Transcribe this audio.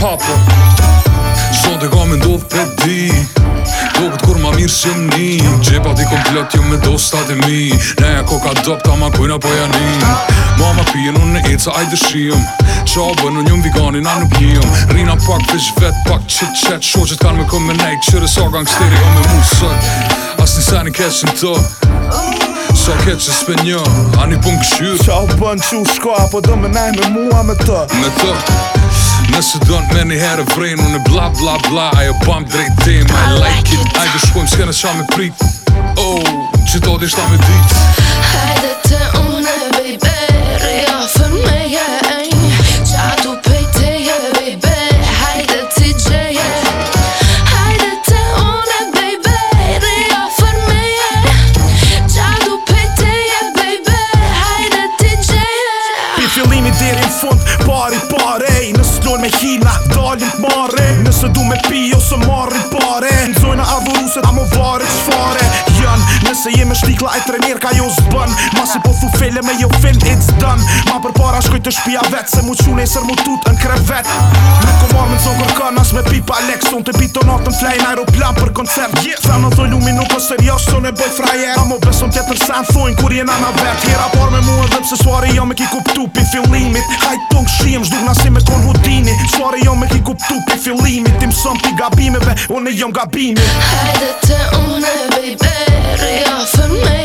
papër të ka me ndodh për di Kokët kur ma mirë se një Gjepa ti kom plët ju jo me do sta të mi Neja ko ka dopt ama kujna po janë një Mama pijen unë në eca ajde shijem Qa bën unë njëm viganin a nuk jem Rina pak veç vet pak qit qet Shoqet kanë me këm me nejt qërë sa gang steri Ka me musët As një sani keqin të Sa keq e s'pe një, ani pun këshyr Qa u bën që u shko, apo do me nej me mua me të Me të Nëse do në me një herë vrejnë Unë bla bla bla Ajo bëm drejt tim I like it Ajde shkojmë s'ke në qa me prit Oh, që të t'i shta me dit Hajde të une baby Se du me pi ose marrit pare Në zojna avuruset a më varit qfare Jën, nëse jem e shtikla e trenir ka jo zbën Masi po thu fele me jo film it's done Ma për para shkoj të shpia vet Se mu qune i sër mu tut në vet Nuk o marr me zonë kërkën as me pi pa lek Son të pito natën flaj në aeroplan për koncert yeah. Tha në thoj lumi nuk o serios son e boj frajer A më beson tjetër se në thujnë kur jena na vet Hira par me mu edhe pse suari jo me ki kuptu pi fillimit Hajtë tung shim, zhduk nasi me kon hudini Suari jo me ki kuptu pi fillimit mëson pi gabimeve Unë jom gabimi Hajde të unë, baby, rria fër me